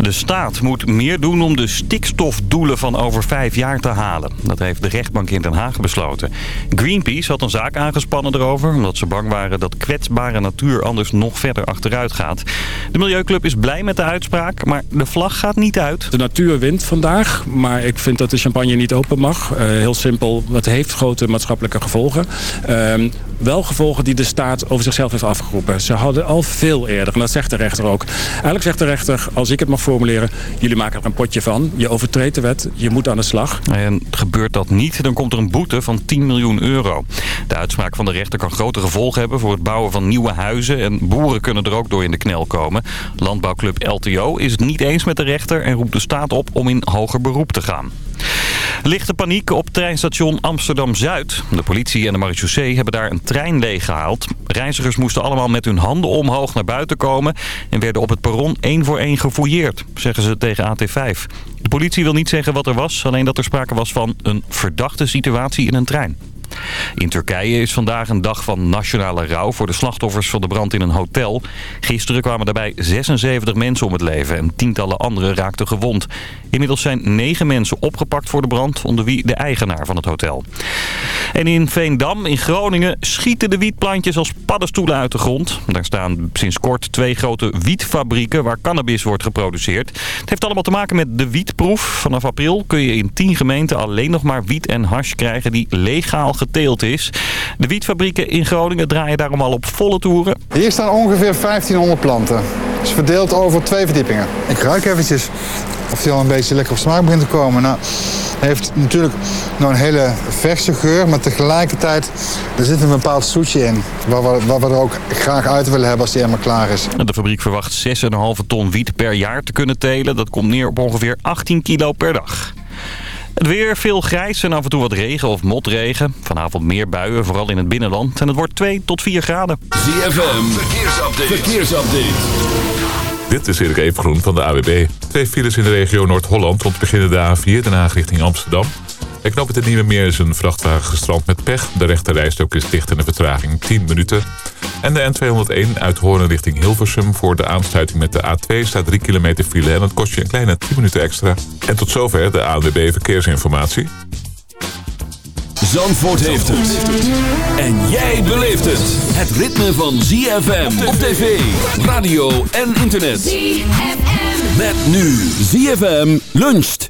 De staat moet meer doen om de stikstofdoelen van over vijf jaar te halen. Dat heeft de rechtbank in Den Haag besloten. Greenpeace had een zaak aangespannen erover... omdat ze bang waren dat kwetsbare natuur anders nog verder achteruit gaat. De Milieuclub is blij met de uitspraak, maar de vlag gaat niet uit. De natuur wint vandaag, maar ik vind dat de champagne niet open mag. Uh, heel simpel, het heeft grote maatschappelijke gevolgen. Uh, wel gevolgen die de staat over zichzelf heeft afgeroepen. Ze hadden al veel eerder, en dat zegt de rechter ook. Eigenlijk zegt de rechter, als ik het mag formuleren... jullie maken er een potje van, je overtreedt de wet, je moet aan de slag. En gebeurt dat niet, dan komt er een boete van 10 miljoen euro. De uitspraak van de rechter kan grote gevolgen hebben... voor het bouwen van nieuwe huizen en boeren kunnen er ook door in de knel komen. Landbouwclub LTO is het niet eens met de rechter... en roept de staat op om in hoger beroep te gaan. Lichte paniek op treinstation Amsterdam-Zuid. De politie en de marechaussee hebben daar een trein leeggehaald. Reizigers moesten allemaal met hun handen omhoog naar buiten komen... en werden op het perron één voor één gefouilleerd, zeggen ze tegen AT5. De politie wil niet zeggen wat er was, alleen dat er sprake was van een verdachte situatie in een trein. In Turkije is vandaag een dag van nationale rouw voor de slachtoffers van de brand in een hotel. Gisteren kwamen daarbij 76 mensen om het leven en tientallen anderen raakten gewond. Inmiddels zijn negen mensen opgepakt voor de brand, onder wie de eigenaar van het hotel. En in Veendam in Groningen schieten de wietplantjes als paddenstoelen uit de grond. Daar staan sinds kort twee grote wietfabrieken waar cannabis wordt geproduceerd. Het heeft allemaal te maken met de wietproef. Vanaf april kun je in 10 gemeenten alleen nog maar wiet en hash krijgen die legaal geteeld is. De wietfabrieken in Groningen draaien daarom al op volle toeren. Hier staan ongeveer 1500 planten. Het is verdeeld over twee verdiepingen. Ik ruik eventjes of die al een beetje lekker op smaak begint te komen. Nou, heeft natuurlijk nog een hele verse geur, maar tegelijkertijd er zit een bepaald zoetje in. Waar we, waar we er ook graag uit willen hebben als die helemaal klaar is. De fabriek verwacht 6,5 ton wiet per jaar te kunnen telen. Dat komt neer op ongeveer 18 kilo per dag. Het weer, veel grijs en af en toe wat regen of motregen. Vanavond meer buien, vooral in het binnenland. En het wordt 2 tot 4 graden. ZFM, verkeersupdate. verkeersupdate. Dit is Erik Evengroen van de AWB. Twee files in de regio Noord-Holland rond beginnen de A4, daarna richting Amsterdam. Bij knop het Nieuwe Meer is een vrachtwagen gestrand met pech. De rechterrijstok is dicht en de vertraging 10 minuten. En de N201 uit Hoorn richting Hilversum voor de aansluiting met de A2 staat 3 kilometer file en dat kost je een kleine 10 minuten extra. En tot zover de ANWB Verkeersinformatie. Zandvoort heeft het. En jij beleeft het. Het ritme van ZFM op tv, radio en internet. ZFM. Met nu ZFM luncht.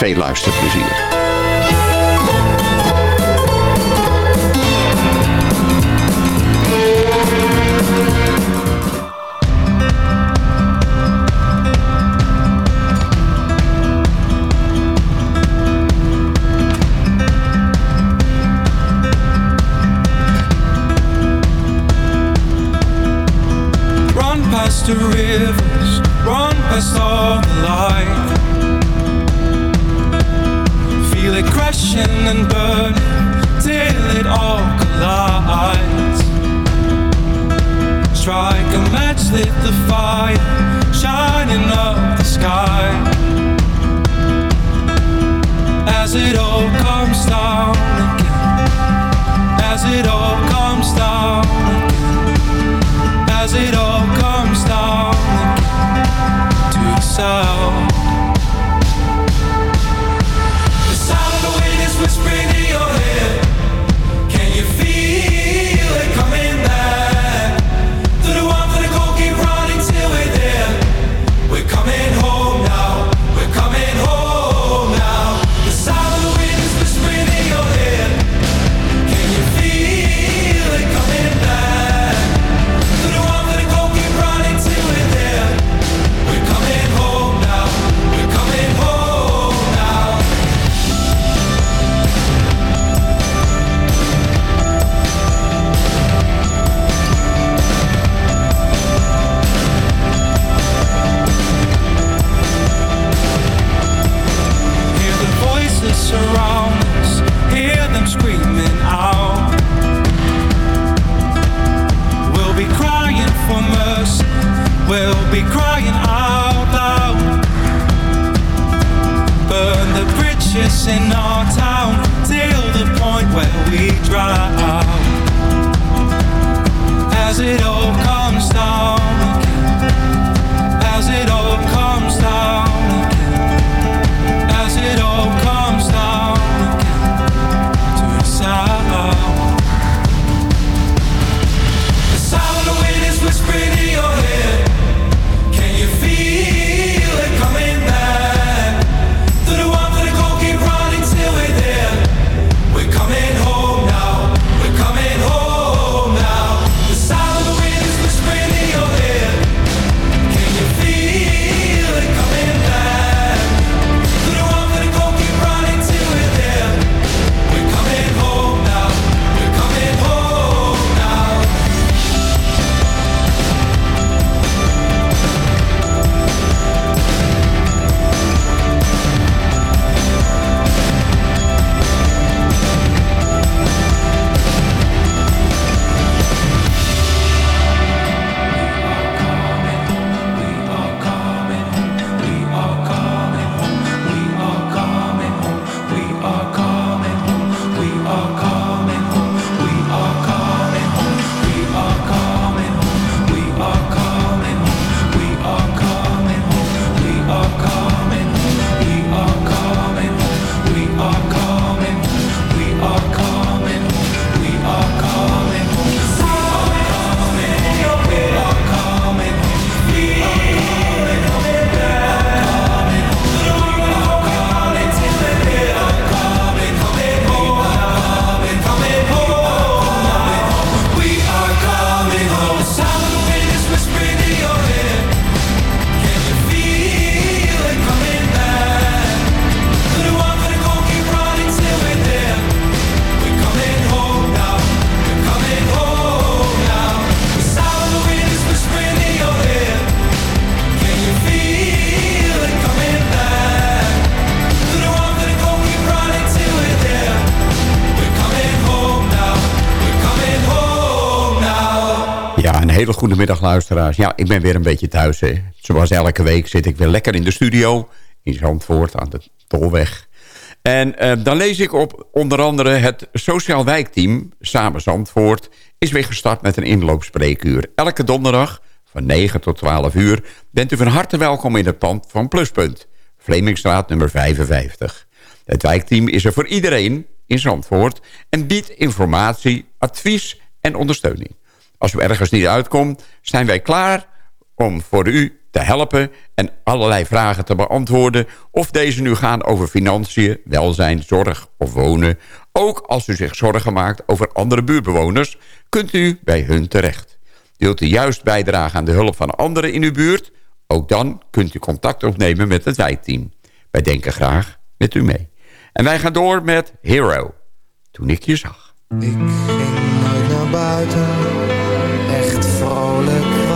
Veel luisterplezier. It all hele goede middag luisteraars. Ja, ik ben weer een beetje thuis. Hè. Zoals elke week zit ik weer lekker in de studio in Zandvoort aan de Tolweg. En eh, dan lees ik op onder andere het Sociaal Wijkteam Samen Zandvoort... is weer gestart met een inloopspreekuur. Elke donderdag van 9 tot 12 uur bent u van harte welkom in het pand van Pluspunt. Vlemingstraat nummer 55. Het wijkteam is er voor iedereen in Zandvoort... en biedt informatie, advies en ondersteuning. Als u ergens niet uitkomt, zijn wij klaar om voor u te helpen... en allerlei vragen te beantwoorden... of deze nu gaan over financiën, welzijn, zorg of wonen. Ook als u zich zorgen maakt over andere buurtbewoners... kunt u bij hun terecht. Wilt u juist bijdragen aan de hulp van anderen in uw buurt? Ook dan kunt u contact opnemen met het wijkteam. Wij denken graag met u mee. En wij gaan door met Hero. Toen ik je zag. Ik ging naar buiten,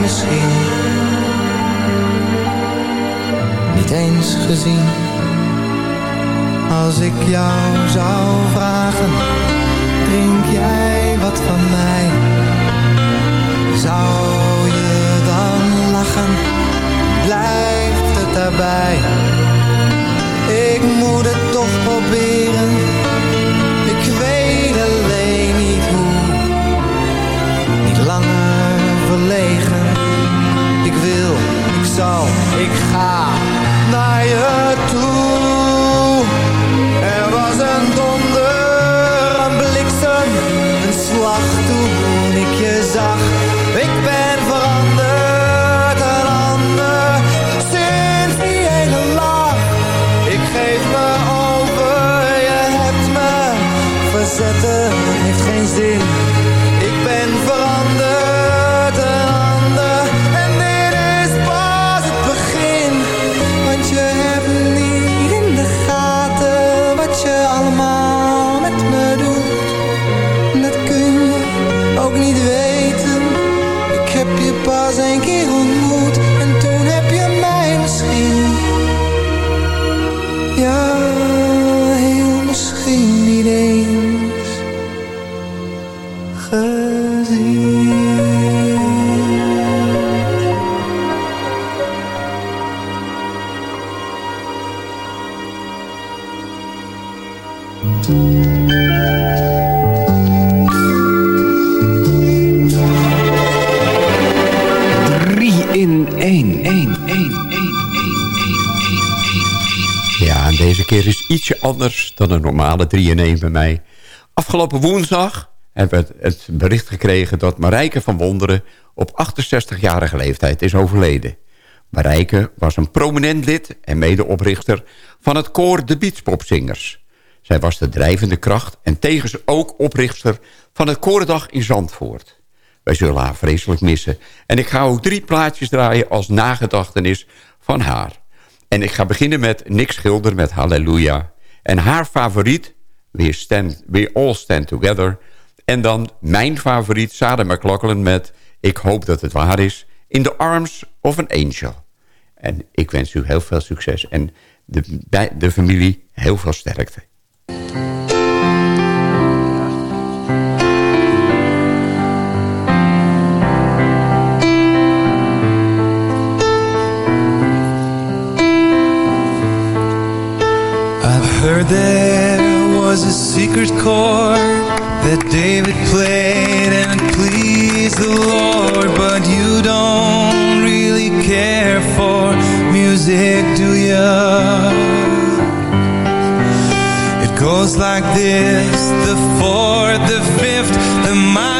misschien niet eens gezien. Als ik jou zou vragen, drink jij wat van mij? Zou je dan lachen? Blijft het daarbij? Ik moet het toch proberen. Ik weet alleen niet hoe. Niet langer verlegen. Ik ga naar je keer is ietsje anders dan een normale 3 in 1 bij mij. Afgelopen woensdag hebben we het bericht gekregen dat Marijke van Wonderen op 68-jarige leeftijd is overleden. Marijke was een prominent lid en medeoprichter van het koor De Beatspopzingers. Zij was de drijvende kracht en tevens ook oprichter van het Korendag in Zandvoort. Wij zullen haar vreselijk missen. En ik ga ook drie plaatjes draaien als nagedachtenis van haar. En ik ga beginnen met Nick Schilder met Halleluja. En haar favoriet, We, stand, We All Stand Together. En dan mijn favoriet, Sarah McLachlan met Ik hoop dat het waar is... In the Arms of an Angel. En ik wens u heel veel succes en de, de familie heel veel sterkte. I've heard there was a secret chord that David played and it pleased the Lord, but you don't really care for music, do ya? It goes like this: the fourth, the fifth, the minor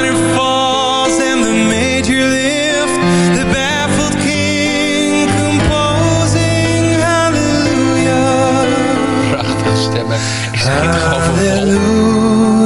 Stemmen. Ik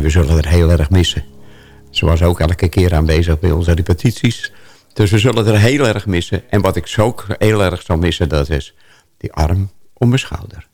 zei, we zullen er heel erg missen. Ze was ook elke keer aanwezig bij onze repetities. Dus we zullen er heel erg missen. En wat ik zo heel erg zal missen, dat is die arm om mijn schouder.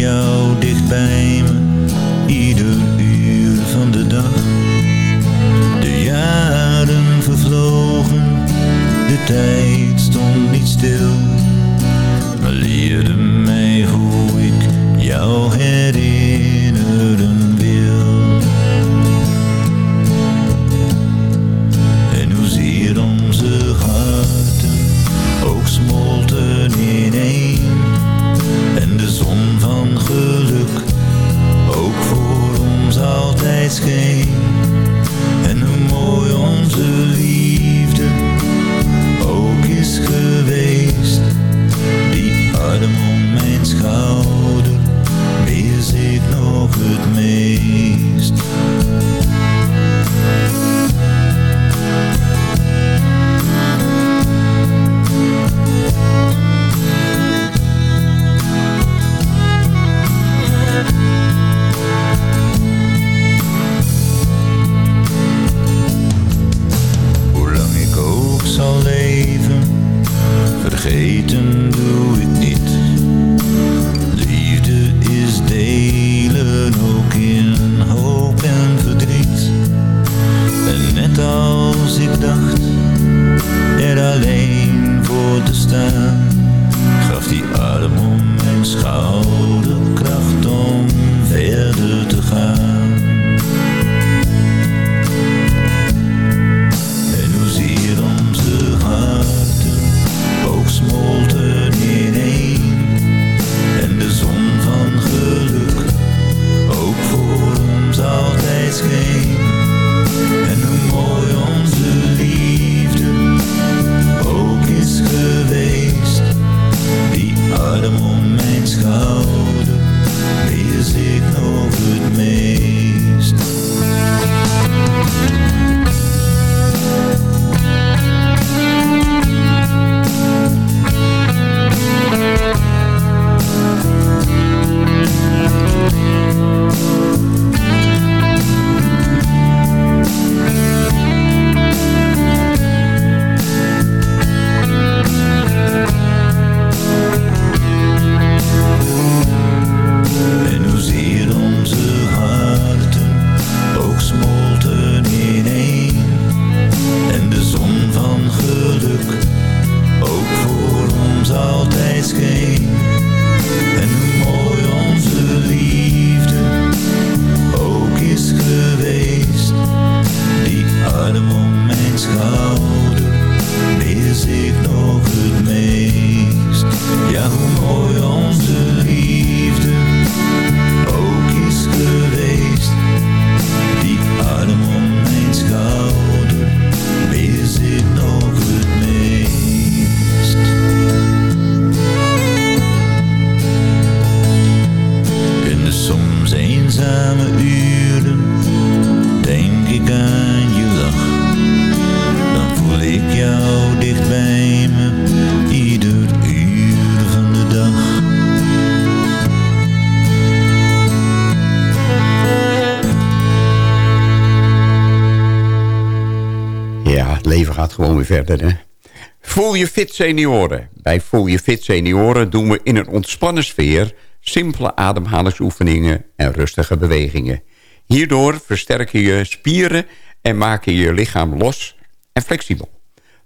jou dicht bij me. Verder. Voel je fit senioren. Bij Voel je fit senioren doen we in een ontspannen sfeer... simpele ademhalingsoefeningen en rustige bewegingen. Hierdoor versterk je spieren en maak je je lichaam los en flexibel.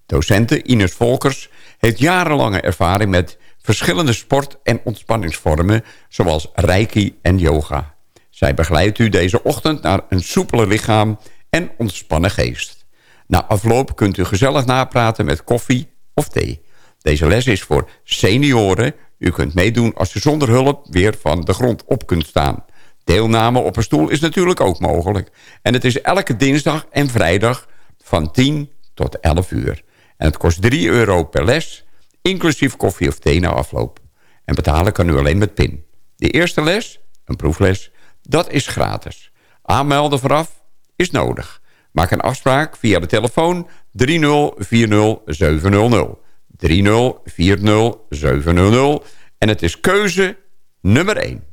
Docente Ines Volkers heeft jarenlange ervaring met verschillende sport- en ontspanningsvormen... zoals reiki en yoga. Zij begeleidt u deze ochtend naar een soepele lichaam en ontspannen geest. Na afloop kunt u gezellig napraten met koffie of thee. Deze les is voor senioren. U kunt meedoen als u zonder hulp weer van de grond op kunt staan. Deelname op een stoel is natuurlijk ook mogelijk. En het is elke dinsdag en vrijdag van 10 tot 11 uur. En het kost 3 euro per les, inclusief koffie of thee na afloop. En betalen kan u alleen met PIN. De eerste les, een proefles, dat is gratis. Aanmelden vooraf is nodig. Maak een afspraak via de telefoon 3040700. 3040700. En het is keuze nummer 1.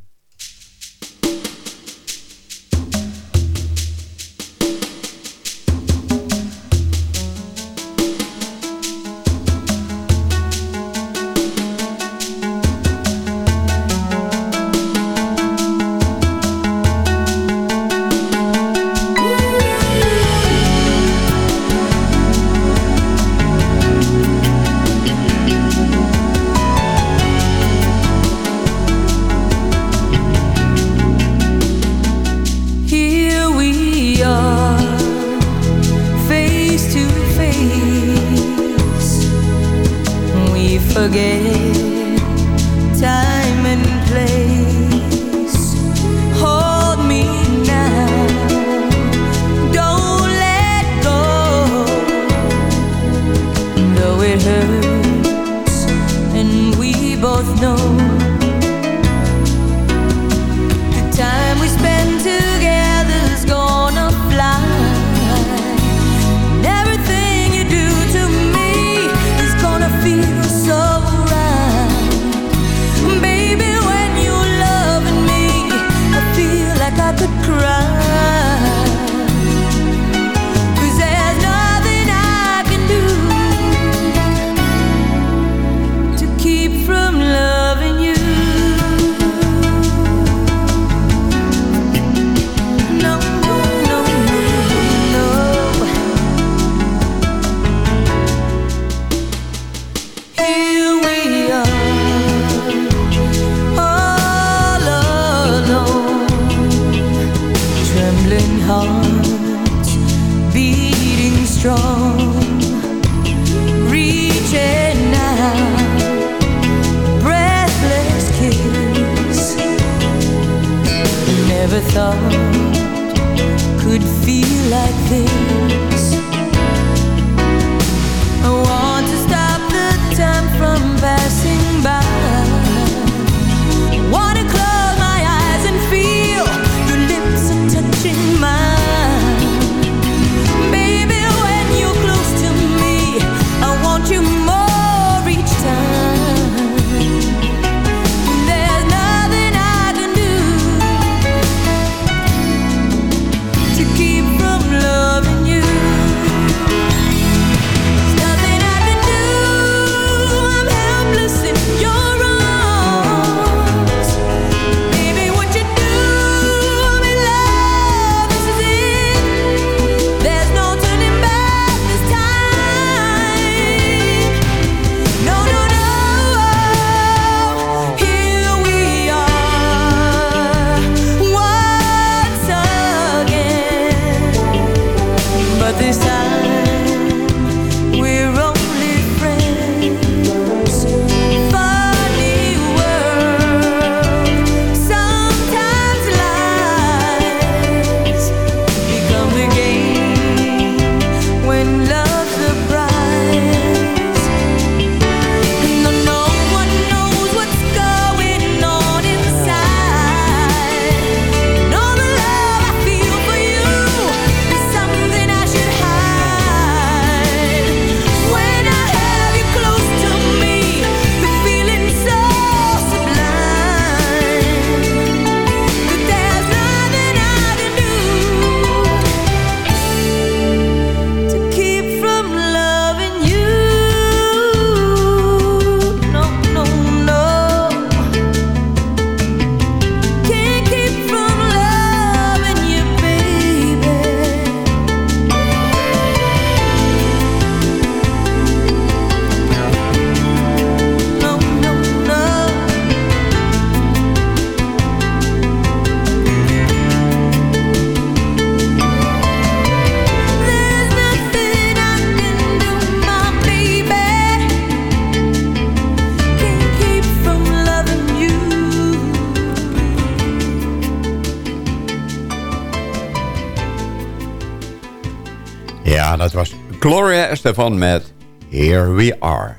Gloria Estefan met Here We Are.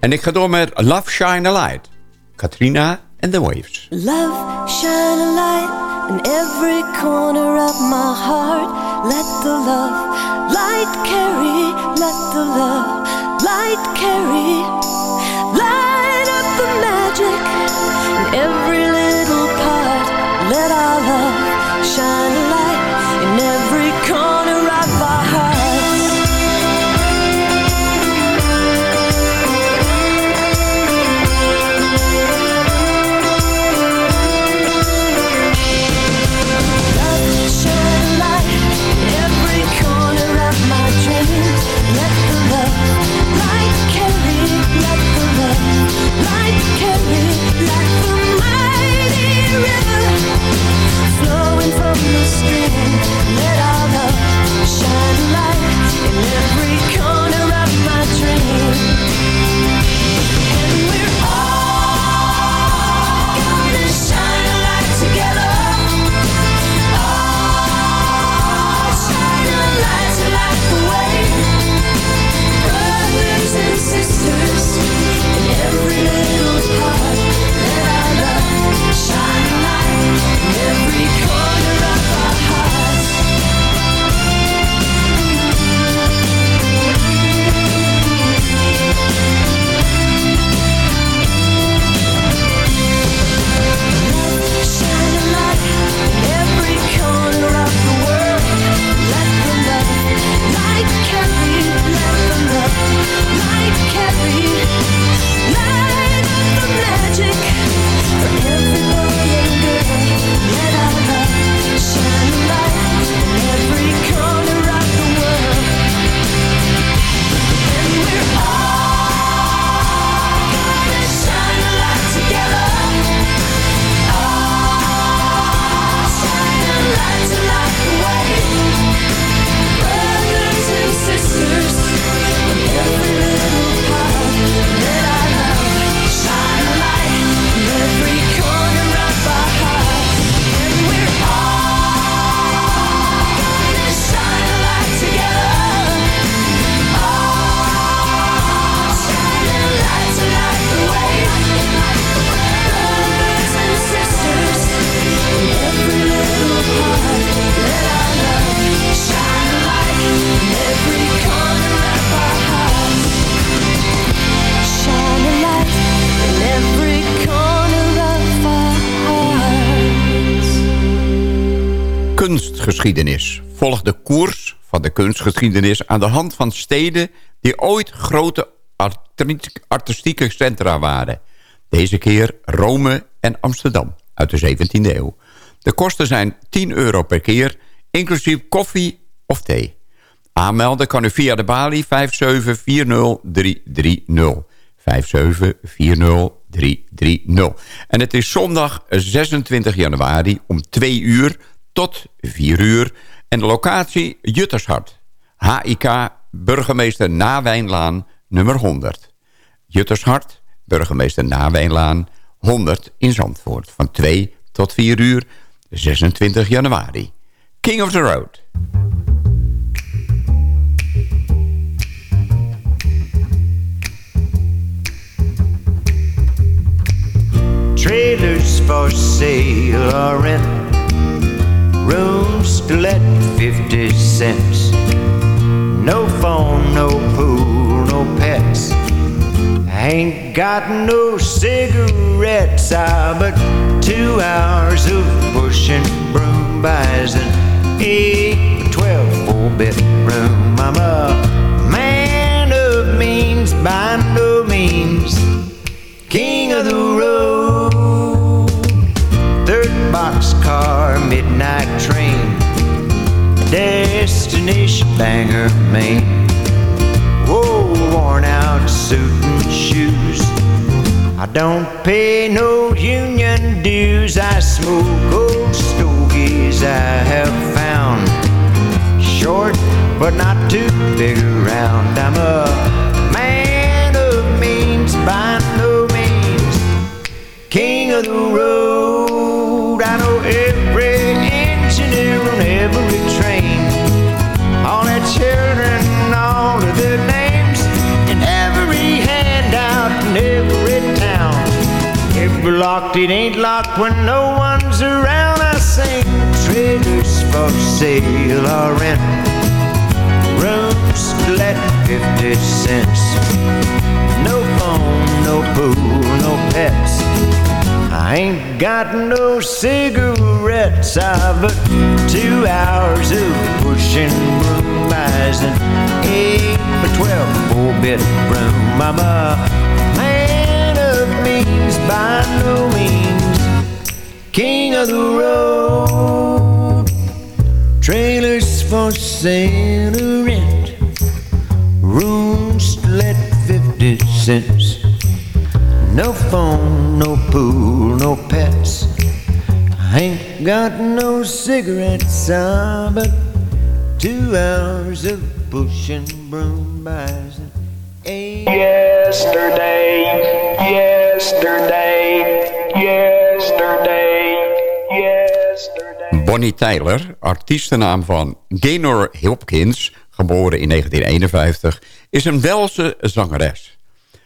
En ik ga door met Love Shine a Light. Katrina and the Waves. Love, shine a light in every corner of my heart. Let the love light carry, let the love light carry. Light up the magic in every little part. Let our love shine Kunstgeschiedenis. Volg de koers van de kunstgeschiedenis aan de hand van steden... die ooit grote arti- artistieke centra waren. Deze keer Rome en Amsterdam uit de 17e eeuw. De kosten zijn 10 euro per keer, inclusief koffie of thee. Aanmelden kan u via de balie 5740330. 5740330. En het is zondag 26 januari om 2 uur tot 4 uur. En de locatie Juttershart. HIK Burgemeester Nawijnlaan nummer 100. Juttershart, Burgemeester Nawijnlaan 100 in Zandvoort. Van 2 tot 4 uur 26 januari. King of the Road. Trailers for sale or rent. Rooms to let 50 cents. No phone, no pool, no pets. I ain't got no cigarettes, ah, but two hours of bush and broom buys an 8 12 four bedroom. I'm a man of means by no means, boxcar, midnight train, destination Bangor, Maine. Whoa, worn out suit and shoes. I don't pay no union dues. I smoke old stogies I have found. Short, but not too big around. I'm a man of means by no means. King of the road. Locked, it ain't locked when no one's around. I sing trailers for sale or rent. Rooms let 50 cents. No phone, no pool, no pets. I ain't got no cigarettes. I've but two hours of pushing broom buys an eight by twelve four-bit room. I'm a by no means, king of the road. Trailers for sale or rent, rooms let fifty cents. No phone, no pool, no pets. I ain't got no cigarettes, ah, but two hours of pushing broom buys eight. Yesterday, yesterday, yesterday, yesterday. Bonnie Tyler, artiestennaam van Gaynor Hopkins, geboren in 1951, is een Welse zangeres.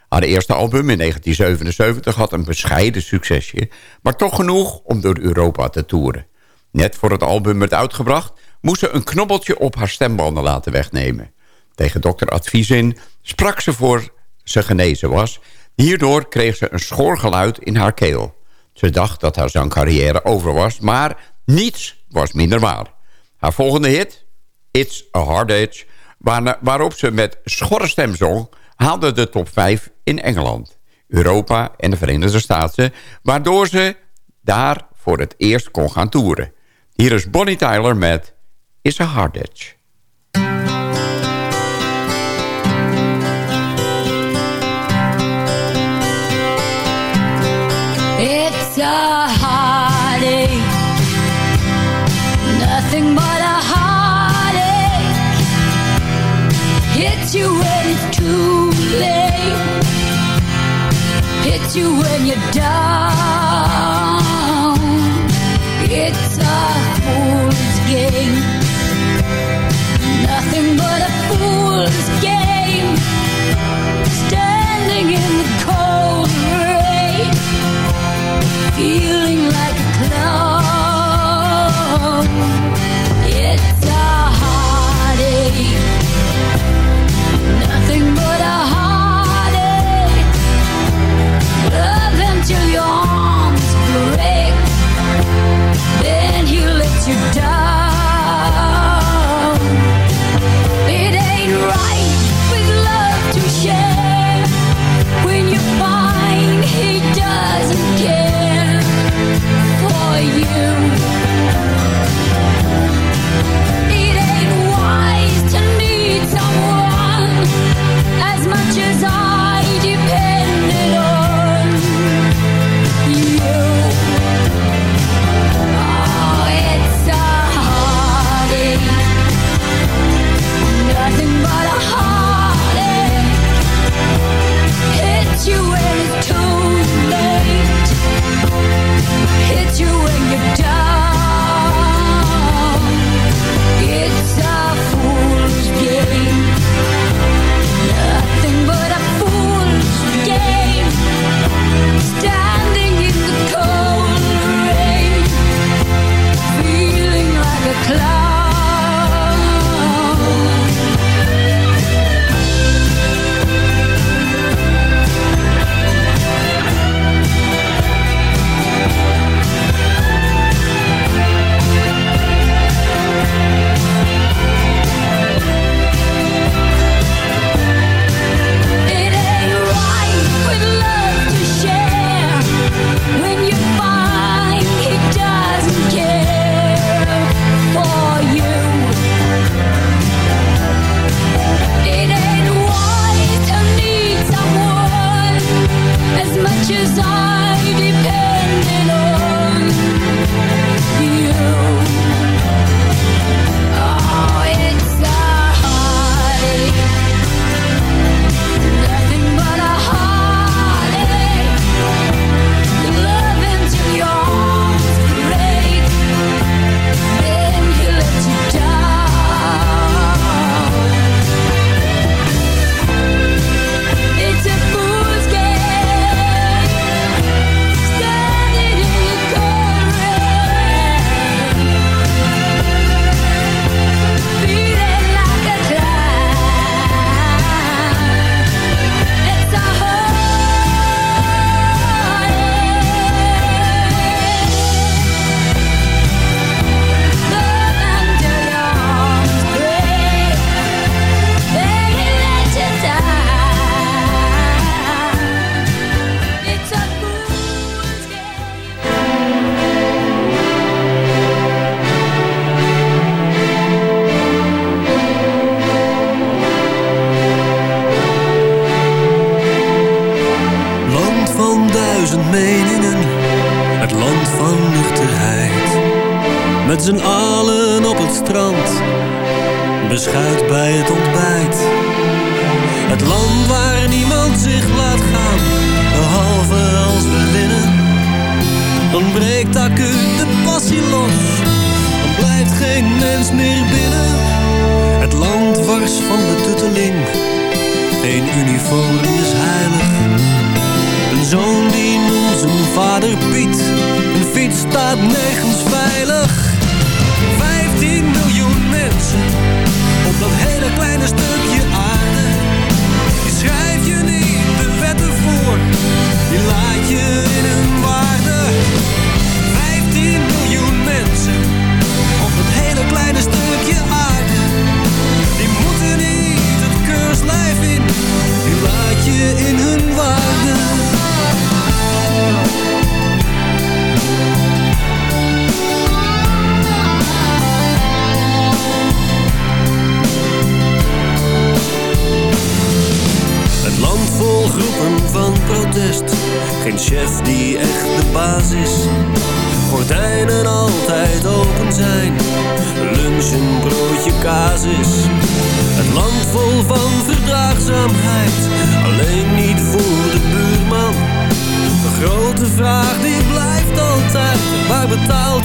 Haar eerste album in 1977 had een bescheiden succesje... maar toch genoeg om door Europa te toeren. Net voor het album werd uitgebracht... moest ze een knobbeltje op haar stembanden laten wegnemen. Tegen dokter advies in sprak ze voor ze genezen was. Hierdoor kreeg ze een schor geluid in haar keel. Ze dacht dat haar zangcarrière over was... maar niets was minder waar. Haar volgende hit, It's a Hard waarna- waarop ze met schorre stem zong haalde de top 5 in Engeland, Europa en de Verenigde Staten... waardoor ze daar voor het eerst kon gaan toeren. Hier is Bonnie Tyler met Is a Hard Edge.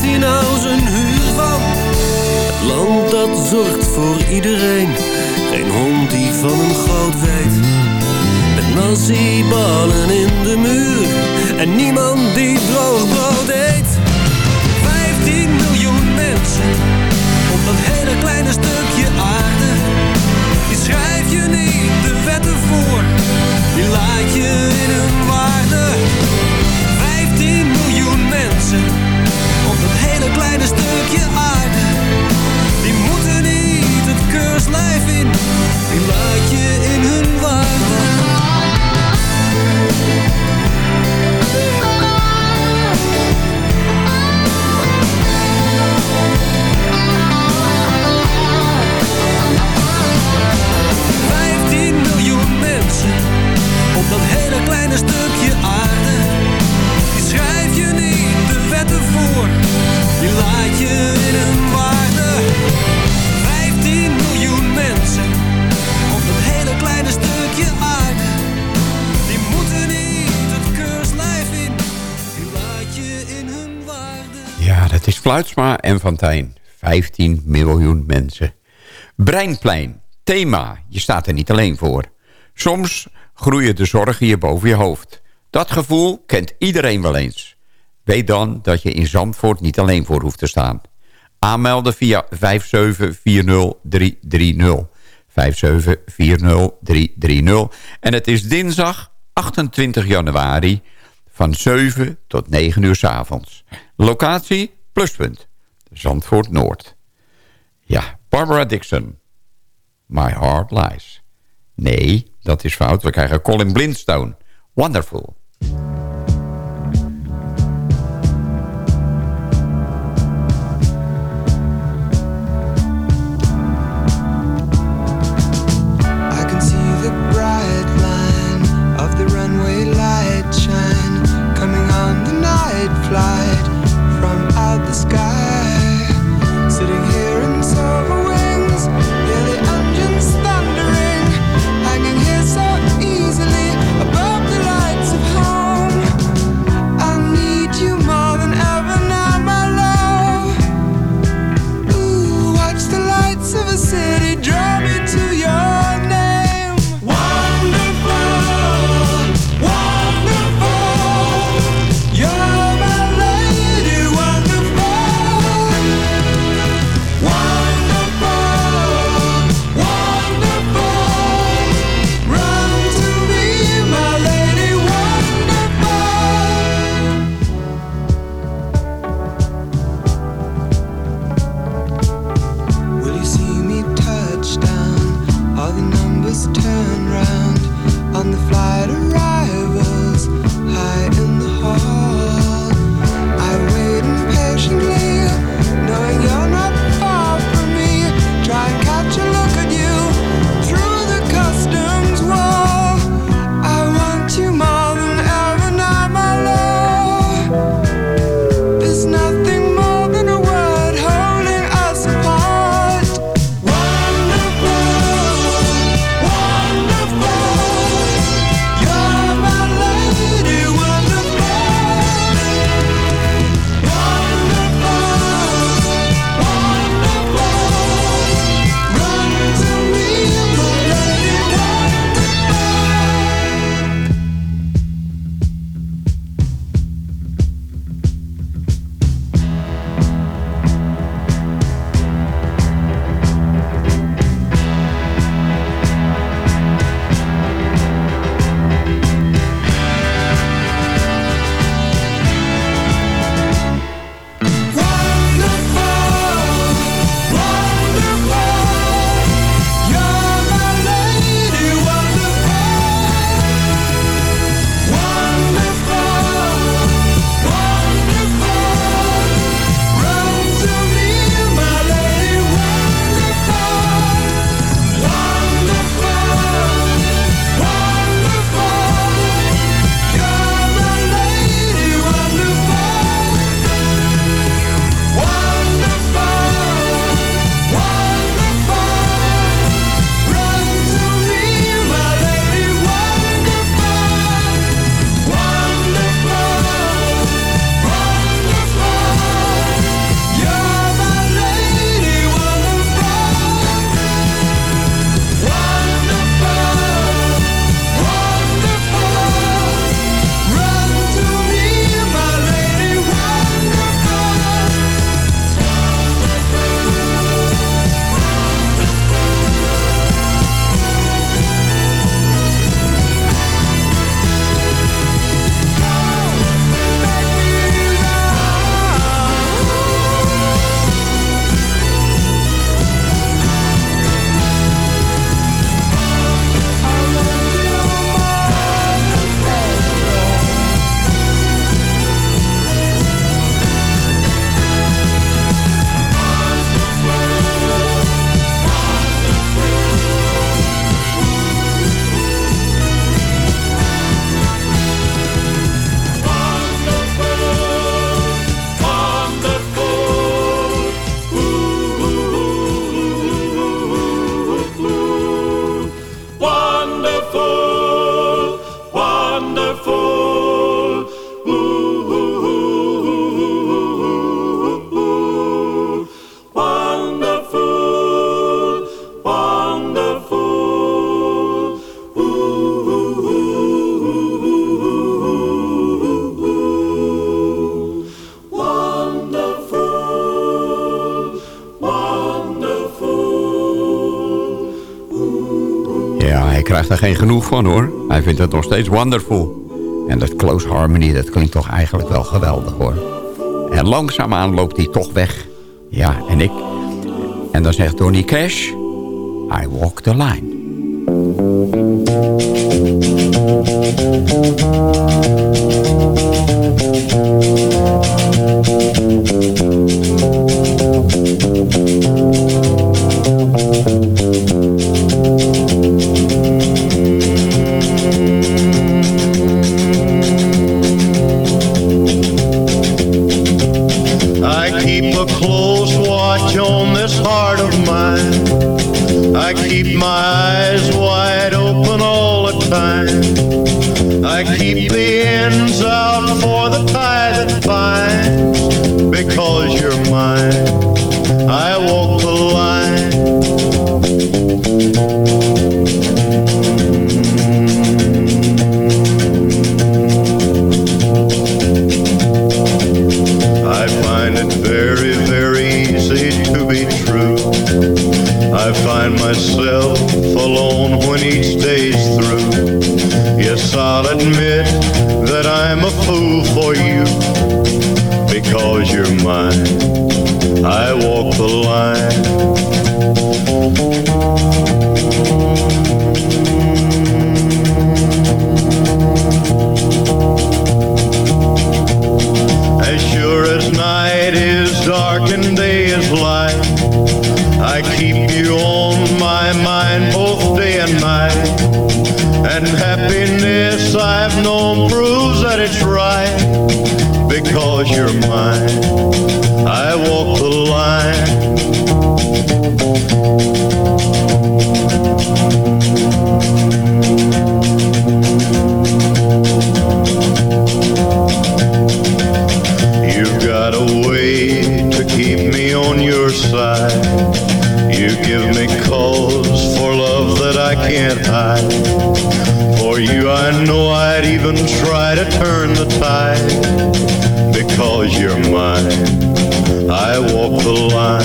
hier nou zijn huur van? Het land dat zorgt voor iedereen, geen hond die van een goud weet. Met nasi-ballen in de muur en niemand die droog brood eet. 15 miljoen mensen op dat hele kleine stukje aarde. Die schrijf je niet de wetten voor, die laat je in hun waarde. een stukje aard Kluitsma en Van Tijn. 15 miljoen mensen. Breinplein, thema. Je staat er niet alleen voor. Soms groeien de zorgen hier boven je hoofd. Dat gevoel kent iedereen wel eens. Weet dan dat je in Zandvoort niet alleen voor hoeft te staan. Aanmelden via 5740330. 5740330. En het is dinsdag 28 januari van 7 tot 9 uur s avonds. Locatie Pluspunt, Zandvoort Noord. Ja, Barbara Dixon, My Heart Lies. Nee, dat is fout. We krijgen Colin Blindstone, Wonderful. Geen genoeg van hoor. Hij vindt het nog steeds wonderful. En dat close harmony, dat klinkt toch eigenlijk wel geweldig hoor. En langzaamaan loopt hij toch weg. Ja, en ik... En dan zegt Donny Cash... I walk the line. Even try to turn the tide. Because you're mine, I walk the line.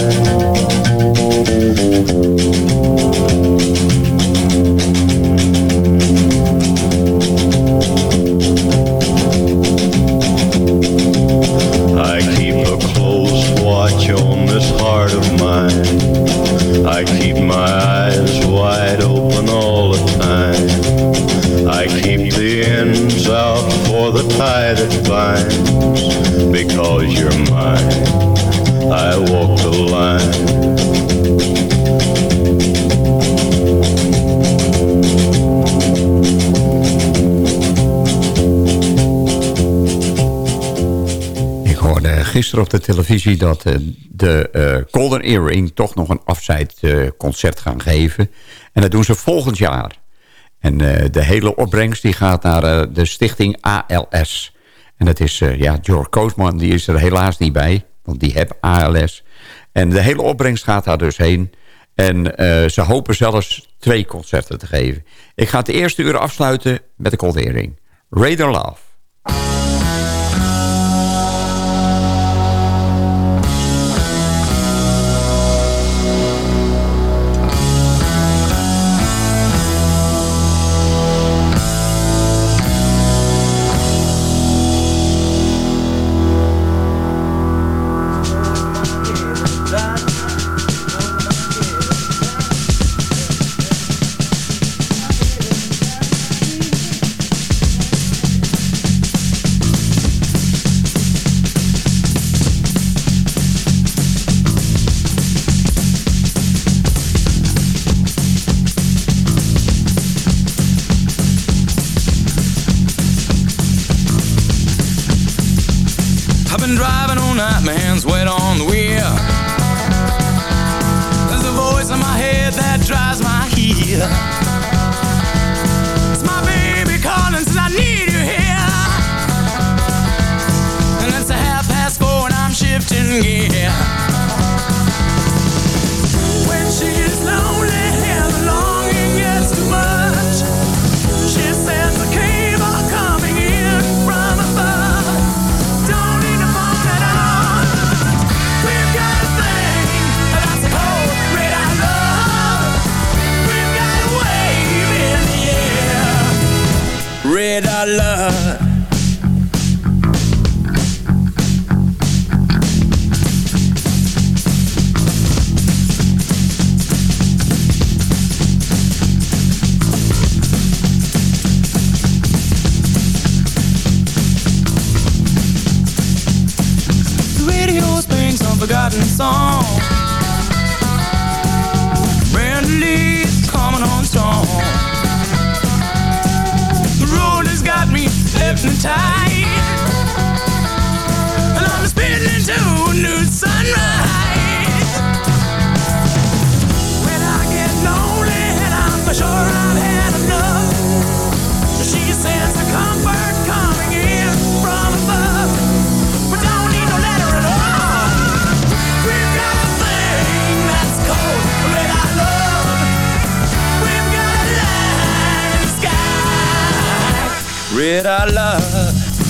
I keep a close watch on this heart of mine. I keep my Because you're mine, I walk the line. Ik hoorde gisteren op de televisie dat eh, de eh, Golden Earring toch nog een afzijdconcert gaan geven. En dat doen ze volgend jaar. En eh, de hele opbrengst die gaat naar eh, de stichting ALS. En dat is, eh, ja, George Koosman, die is er helaas niet bij. Want die heeft ALS. En de hele opbrengst gaat daar dus heen. En eh, ze hopen zelfs twee concerten te geven. Ik ga het eerste uur afsluiten met de Golden Earring. Radar Love. It's my baby calling, says I need you here. And it's a half past four and I'm shifting gear. When she gets lonely love.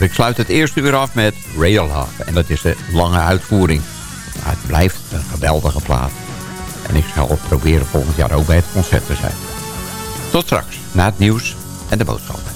Ik sluit het eerste uur af met Love. En dat is de lange uitvoering. Maar het blijft een geweldige plaat. En ik zal proberen volgend jaar ook bij het concert te zijn. Tot straks, na het nieuws en de boodschappen.